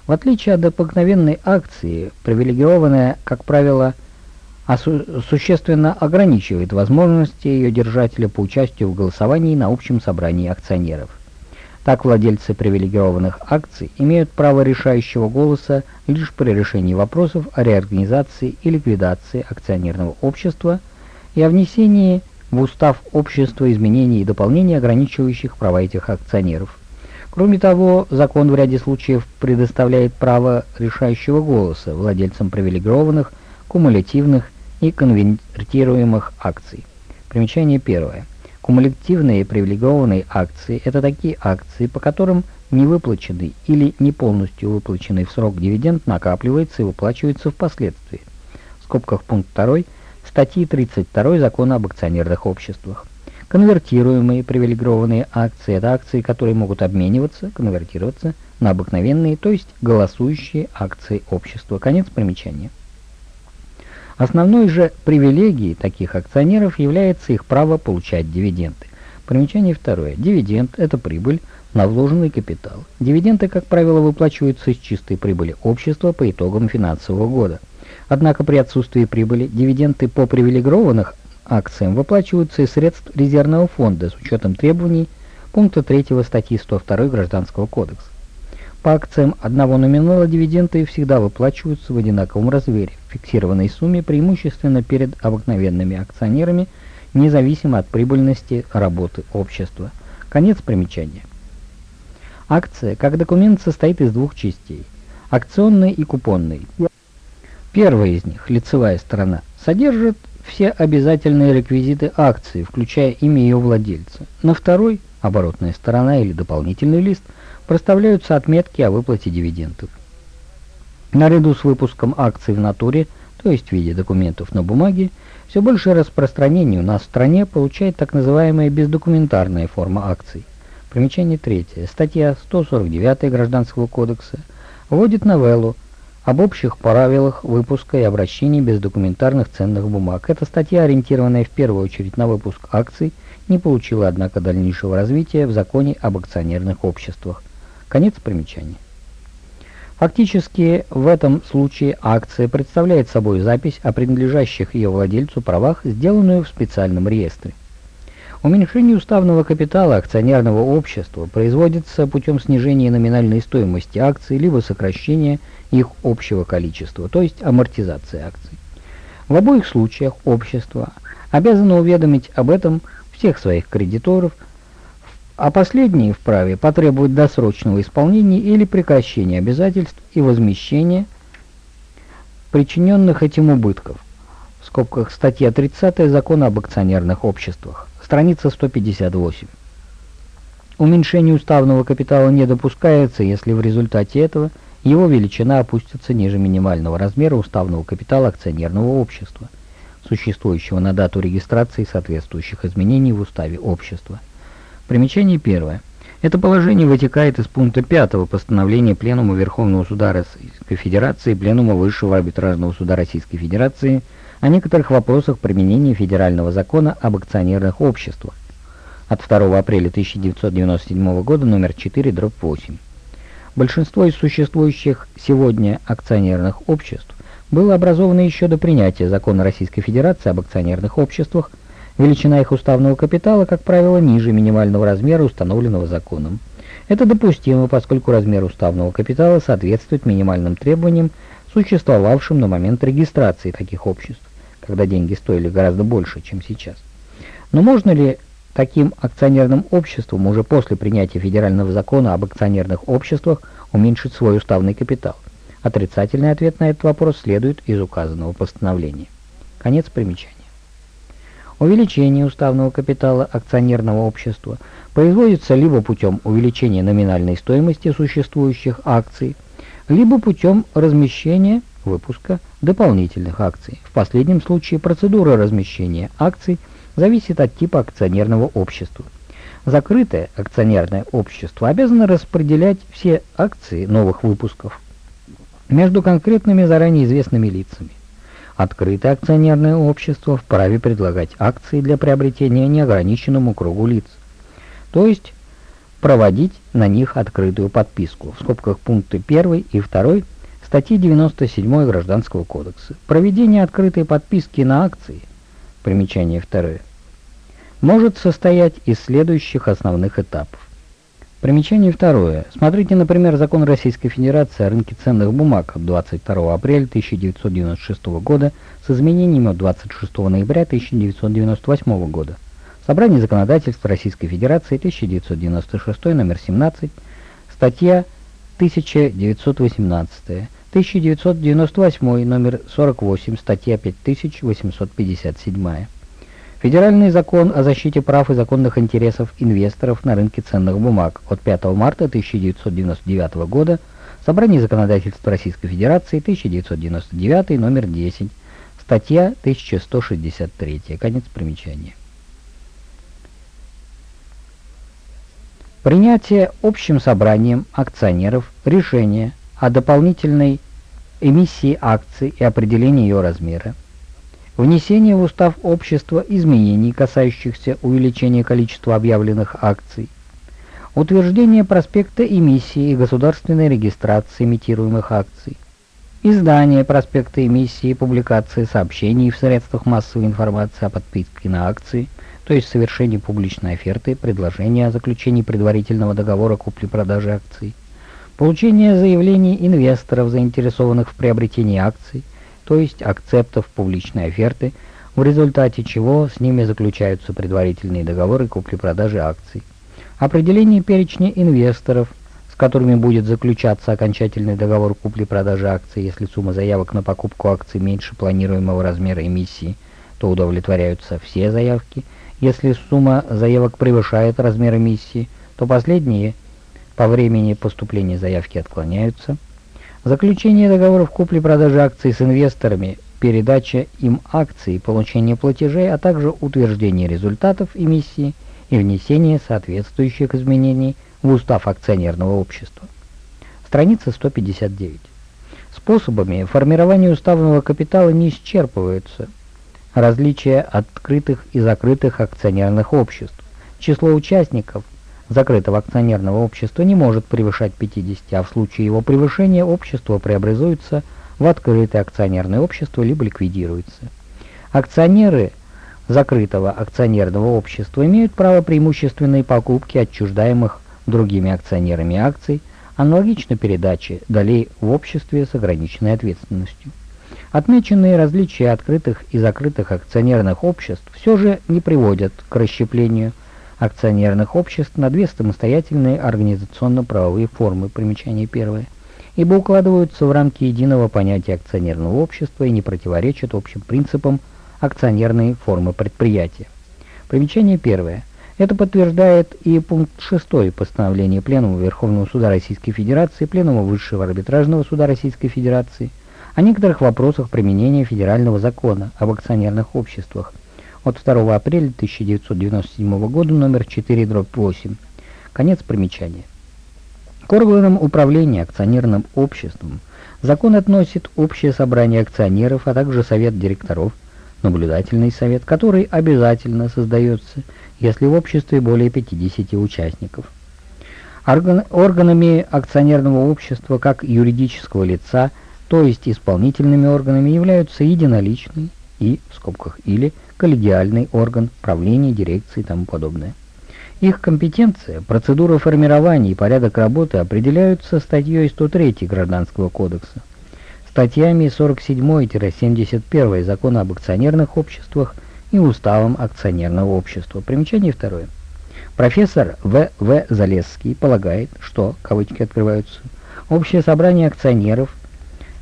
В отличие от обыкновенной акции, привилегированная, как правило, осу существенно ограничивает возможности ее держателя по участию в голосовании на общем собрании акционеров. Так владельцы привилегированных акций имеют право решающего голоса лишь при решении вопросов о реорганизации и ликвидации акционерного общества и о внесении в устав общества изменений и дополнений, ограничивающих права этих акционеров. Кроме того, закон в ряде случаев предоставляет право решающего голоса владельцам привилегированных, кумулятивных и конвертируемых акций. Примечание первое. Кумулятивные привилегированные акции – это такие акции, по которым невыплаченный или не полностью выплаченный в срок дивиденд накапливается и выплачивается впоследствии. В скобках пункт 2 статьи 32 Закона об акционерных обществах. Конвертируемые привилегированные акции – это акции, которые могут обмениваться, конвертироваться на обыкновенные, то есть голосующие акции общества. Конец примечания. Основной же привилегией таких акционеров является их право получать дивиденды. Примечание второе. Дивиденд – это прибыль на вложенный капитал. Дивиденды, как правило, выплачиваются из чистой прибыли общества по итогам финансового года. Однако при отсутствии прибыли дивиденды по привилегированных акциям выплачиваются из средств резервного фонда с учетом требований пункта 3 статьи 102 Гражданского кодекса. По акциям одного номинала дивиденды всегда выплачиваются в одинаковом размере, в фиксированной сумме преимущественно перед обыкновенными акционерами, независимо от прибыльности работы общества. Конец примечания. Акция как документ состоит из двух частей – акционной и купонной. Первая из них, лицевая сторона, содержит все обязательные реквизиты акции, включая имя ее владельца. На второй, оборотная сторона или дополнительный лист – проставляются отметки о выплате дивидендов. Наряду с выпуском акций в натуре, то есть в виде документов на бумаге, все большее распространение у нас в стране получает так называемая бездокументарная форма акций. Примечание третье. Статья 149 Гражданского кодекса вводит новеллу об общих правилах выпуска и обращения бездокументарных ценных бумаг. Эта статья, ориентированная в первую очередь на выпуск акций, не получила, однако, дальнейшего развития в законе об акционерных обществах. Конец примечания. Фактически, в этом случае акция представляет собой запись о принадлежащих ее владельцу правах, сделанную в специальном реестре. Уменьшение уставного капитала акционерного общества производится путем снижения номинальной стоимости акций либо сокращения их общего количества, то есть амортизации акций. В обоих случаях общество обязано уведомить об этом всех своих кредиторов, а последние вправе потребовать досрочного исполнения или прекращения обязательств и возмещения причиненных этим убытков. В скобках статья 30 Закона об акционерных обществах, страница 158. Уменьшение уставного капитала не допускается, если в результате этого его величина опустится ниже минимального размера уставного капитала акционерного общества, существующего на дату регистрации соответствующих изменений в уставе общества. Примечание первое. Это положение вытекает из пункта 5 постановления Пленума Верховного Суда Российской Федерации и Пленума Высшего Арбитражного Суда Российской Федерации о некоторых вопросах применения федерального закона об акционерных обществах от 2 апреля 1997 года номер 4 дробь 8. Большинство из существующих сегодня акционерных обществ было образовано еще до принятия закона Российской Федерации об акционерных обществах Величина их уставного капитала, как правило, ниже минимального размера, установленного законом. Это допустимо, поскольку размер уставного капитала соответствует минимальным требованиям, существовавшим на момент регистрации таких обществ, когда деньги стоили гораздо больше, чем сейчас. Но можно ли таким акционерным обществам уже после принятия федерального закона об акционерных обществах уменьшить свой уставный капитал? Отрицательный ответ на этот вопрос следует из указанного постановления. Конец примечания. Увеличение уставного капитала акционерного общества производится либо путем увеличения номинальной стоимости существующих акций, либо путем размещения выпуска дополнительных акций. В последнем случае процедура размещения акций зависит от типа акционерного общества. Закрытое акционерное общество обязано распределять все акции новых выпусков между конкретными заранее известными лицами. Открытое акционерное общество вправе предлагать акции для приобретения неограниченному кругу лиц, то есть проводить на них открытую подписку, в скобках пункты 1 и 2 статьи 97 Гражданского кодекса. Проведение открытой подписки на акции, примечание 2, может состоять из следующих основных этапов. Примечание второе. Смотрите, например, закон Российской Федерации о рынке ценных бумаг от 22 апреля 1996 года с изменениями от 26 ноября 1998 года. Собрание законодательства Российской Федерации 1996 номер 17, статья 1918, 1998 номер 48, статья 5857. Федеральный закон о защите прав и законных интересов инвесторов на рынке ценных бумаг от 5 марта 1999 года, Собрание законодательства Российской Федерации, 1999, номер 10, статья 1163, конец примечания. Принятие общим собранием акционеров решения о дополнительной эмиссии акций и определении ее размера внесение в устав общества изменений, касающихся увеличения количества объявленных акций, утверждение проспекта эмиссии и государственной регистрации имитируемых акций, издание проспекта эмиссии и публикации сообщений в средствах массовой информации о подписке на акции, то есть совершение публичной оферты, предложения о заключении предварительного договора купли-продажи акций, получение заявлений инвесторов, заинтересованных в приобретении акций, то есть акцептов публичной оферты, в результате чего с ними заключаются предварительные договоры купли-продажи акций. Определение перечня инвесторов, с которыми будет заключаться окончательный договор купли-продажи акций, если сумма заявок на покупку акций меньше планируемого размера эмиссии, то удовлетворяются все заявки. Если сумма заявок превышает размер эмиссии, то последние по времени поступления заявки отклоняются. Заключение договоров купли-продажи акций с инвесторами, передача им акций, получение платежей, а также утверждение результатов эмиссии и внесение соответствующих изменений в устав акционерного общества. Страница 159. Способами формирования уставного капитала не исчерпываются различия открытых и закрытых акционерных обществ. Число участников закрытого акционерного общества не может превышать 50, а в случае его превышения общество преобразуется в открытое акционерное общество либо ликвидируется. Акционеры закрытого акционерного общества имеют право преимущественной покупки отчуждаемых другими акционерами акций, аналогично передаче долей в обществе с ограниченной ответственностью. Отмеченные различия открытых и закрытых акционерных обществ все же не приводят к расщеплению акционерных обществ на две самостоятельные организационно-правовые формы, примечание первое, ибо укладываются в рамки единого понятия акционерного общества и не противоречат общим принципам акционерной формы предприятия. Примечание первое. Это подтверждает и пункт 6 постановления Пленума Верховного Суда Российской Федерации, Пленума Высшего Арбитражного Суда Российской Федерации о некоторых вопросах применения федерального закона об акционерных обществах от 2 апреля 1997 года номер 4 дробь 8. Конец примечания. К органам управления акционерным обществом закон относит общее собрание акционеров, а также совет директоров, наблюдательный совет, который обязательно создается если в обществе более 50 участников. Орган, органами акционерного общества как юридического лица, то есть исполнительными органами, являются единоличный и, в скобках, или коллегиальный орган правления, дирекции и тому подобное. Их компетенция, процедура формирования и порядок работы определяются статьей 103 Гражданского кодекса, статьями 47-71 Закона об акционерных обществах и уставом акционерного общества. Примечание второе. Профессор В. В. Залесский полагает, что, кавычки открываются, общее собрание акционеров,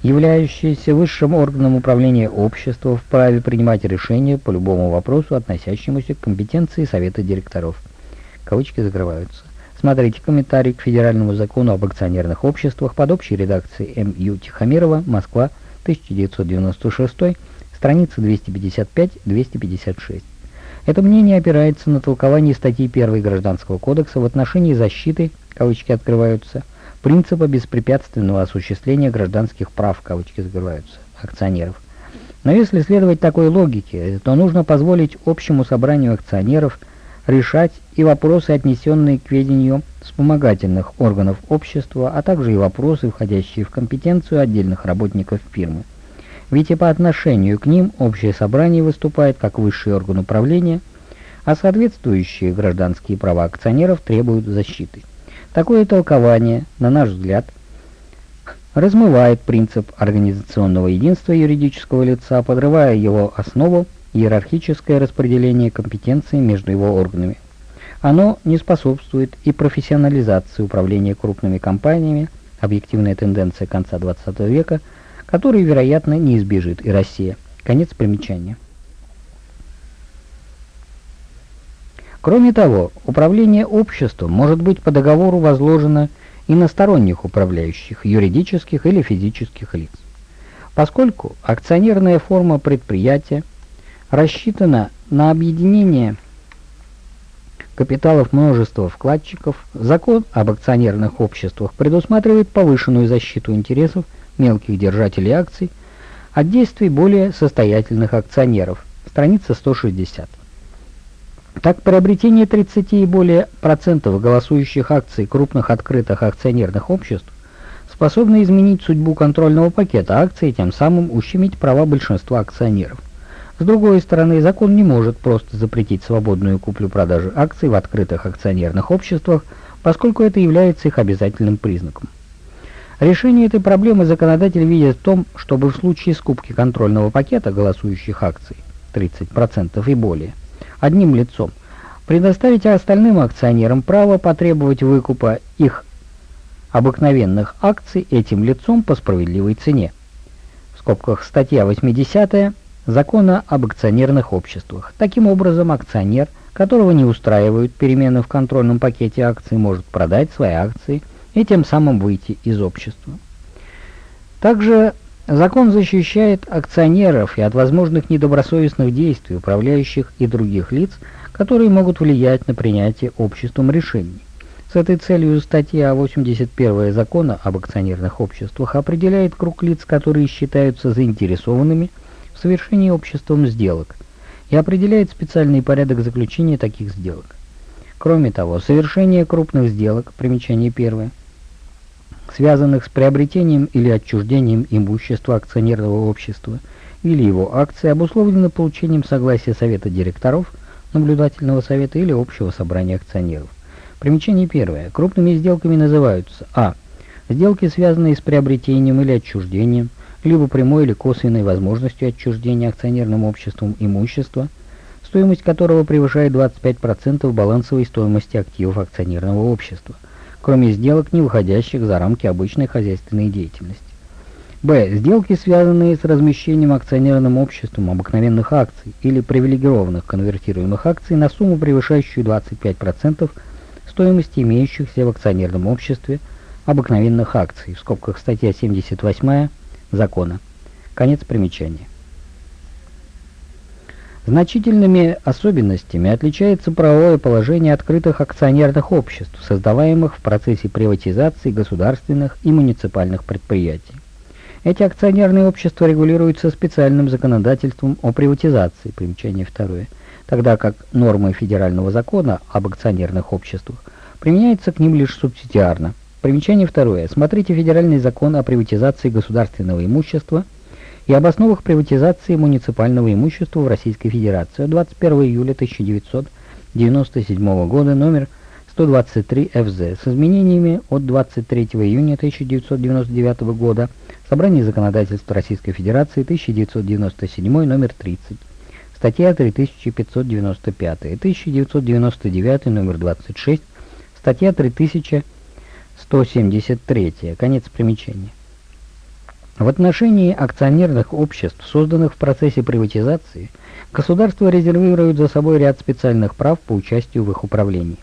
являющееся высшим органом управления общества, вправе принимать решения по любому вопросу, относящемуся к компетенции Совета директоров. Кавычки закрываются. Смотрите комментарий к Федеральному закону об акционерных обществах под общей редакцией М. Ю. Тихомирова, Москва, 1996 страница 255-256. Это мнение опирается на толкование статьи 1 Гражданского кодекса в отношении защиты, кавычки открываются, принципа беспрепятственного осуществления гражданских прав, кавычки закрываются, акционеров. Но если следовать такой логике, то нужно позволить общему собранию акционеров решать и вопросы, отнесенные к ведению вспомогательных органов общества, а также и вопросы, входящие в компетенцию отдельных работников фирмы. Ведь и по отношению к ним общее собрание выступает как высший орган управления, а соответствующие гражданские права акционеров требуют защиты. Такое толкование, на наш взгляд, размывает принцип организационного единства юридического лица, подрывая его основу иерархическое распределение компетенций между его органами. Оно не способствует и профессионализации управления крупными компаниями, объективная тенденция конца XX века – который, вероятно, не избежит и Россия. Конец примечания. Кроме того, управление обществом может быть по договору возложено и на сторонних управляющих, юридических или физических лиц. Поскольку акционерная форма предприятия рассчитана на объединение капиталов множества вкладчиков, закон об акционерных обществах предусматривает повышенную защиту интересов мелких держателей акций от действий более состоятельных акционеров. Страница 160. Так, приобретение 30 и более процентов голосующих акций крупных открытых акционерных обществ способно изменить судьбу контрольного пакета акций и тем самым ущемить права большинства акционеров. С другой стороны, закон не может просто запретить свободную куплю-продажу акций в открытых акционерных обществах, поскольку это является их обязательным признаком. Решение этой проблемы законодатель видит в том, чтобы в случае скупки контрольного пакета голосующих акций 30% и более одним лицом предоставить остальным акционерам право потребовать выкупа их обыкновенных акций этим лицом по справедливой цене. В скобках статья 80 закона об акционерных обществах. Таким образом, акционер, которого не устраивают перемены в контрольном пакете акций, может продать свои акции и тем самым выйти из общества. Также закон защищает акционеров и от возможных недобросовестных действий управляющих и других лиц, которые могут влиять на принятие обществом решений. С этой целью статья 81 закона об акционерных обществах определяет круг лиц, которые считаются заинтересованными в совершении обществом сделок, и определяет специальный порядок заключения таких сделок. Кроме того, совершение крупных сделок, примечание первое, связанных с приобретением или отчуждением имущества акционерного общества или его акций, обусловлено получением согласия Совета директоров, наблюдательного совета или общего собрания акционеров. Примечание первое. Крупными сделками называются а. Сделки, связанные с приобретением или отчуждением, либо прямой или косвенной возможностью отчуждения акционерным обществом имущества, стоимость которого превышает 25% балансовой стоимости активов акционерного общества – кроме сделок, не выходящих за рамки обычной хозяйственной деятельности. Б. Сделки, связанные с размещением акционерным обществом обыкновенных акций или привилегированных конвертируемых акций на сумму, превышающую 25% стоимости имеющихся в акционерном обществе обыкновенных акций, в скобках статья 78 закона. Конец примечания. Значительными особенностями отличается правовое положение открытых акционерных обществ, создаваемых в процессе приватизации государственных и муниципальных предприятий. Эти акционерные общества регулируются специальным законодательством о приватизации, примечание второе, тогда как нормы федерального закона об акционерных обществах применяются к ним лишь субсидиарно. Примечание второе. Смотрите Федеральный закон о приватизации государственного имущества – и об основах приватизации муниципального имущества в Российской Федерации. 21 июля 1997 года, номер 123 ФЗ, с изменениями от 23 июня 1999 года, Собрание законодательства Российской Федерации 1997, номер 30, статья 3595, 1999, номер 26, статья 3173, конец примечания. В отношении акционерных обществ, созданных в процессе приватизации, государство резервирует за собой ряд специальных прав по участию в их управлении.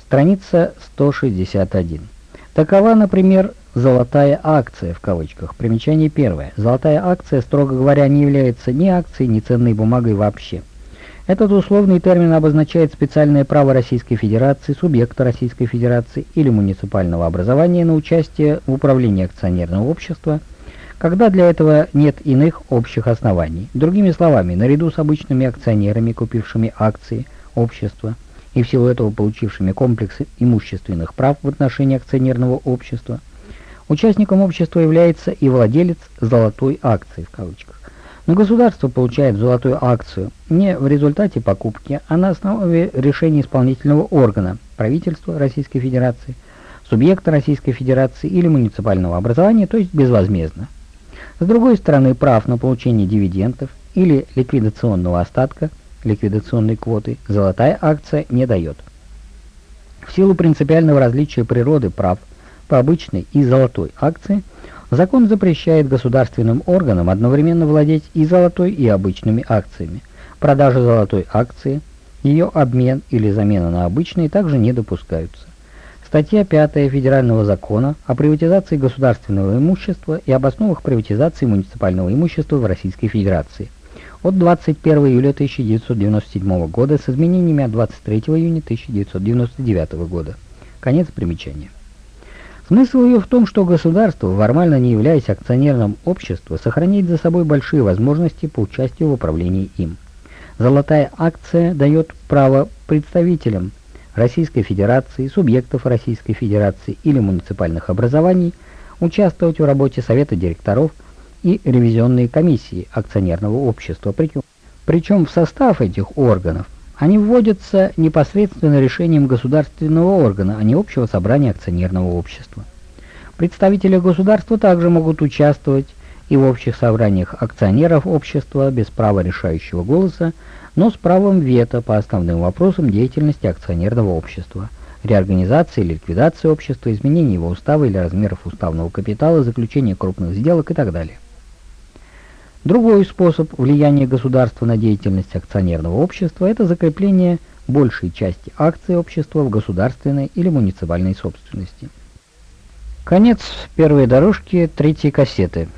Страница 161. Такова, например, «золотая акция» в кавычках. Примечание первое. Золотая акция, строго говоря, не является ни акцией, ни ценной бумагой вообще. Этот условный термин обозначает специальное право Российской Федерации, субъекта Российской Федерации или муниципального образования на участие в управлении акционерного общества, когда для этого нет иных общих оснований. Другими словами, наряду с обычными акционерами, купившими акции общества и в силу этого получившими комплекс имущественных прав в отношении акционерного общества, участником общества является и владелец «золотой акции» в кавычках. Но государство получает золотую акцию не в результате покупки, а на основе решения исполнительного органа, правительства Российской Федерации, субъекта Российской Федерации или муниципального образования, то есть безвозмездно. С другой стороны, прав на получение дивидендов или ликвидационного остатка, ликвидационной квоты, золотая акция не дает. В силу принципиального различия природы прав по обычной и золотой акции – Закон запрещает государственным органам одновременно владеть и золотой, и обычными акциями. Продажа золотой акции, ее обмен или замена на обычные также не допускаются. Статья 5 Федерального закона о приватизации государственного имущества и об основах приватизации муниципального имущества в Российской Федерации от 21 июля 1997 года с изменениями от 23 июня 1999 года. Конец примечания. Смысл ее в том, что государство, формально не являясь акционерным обществом, сохраняет за собой большие возможности по участию в управлении им. Золотая акция дает право представителям Российской Федерации, субъектов Российской Федерации или муниципальных образований участвовать в работе Совета директоров и ревизионной комиссии акционерного общества. Причем в состав этих органов они вводятся непосредственно решением государственного органа, а не общего собрания акционерного общества. Представители государства также могут участвовать и в общих собраниях акционеров общества без права решающего голоса, но с правом вето по основным вопросам деятельности акционерного общества, реорганизации или ликвидации общества, изменения его устава или размеров уставного капитала, заключения крупных сделок и так далее. Другой способ влияния государства на деятельность акционерного общества – это закрепление большей части акций общества в государственной или муниципальной собственности. Конец первой дорожки третьей кассеты.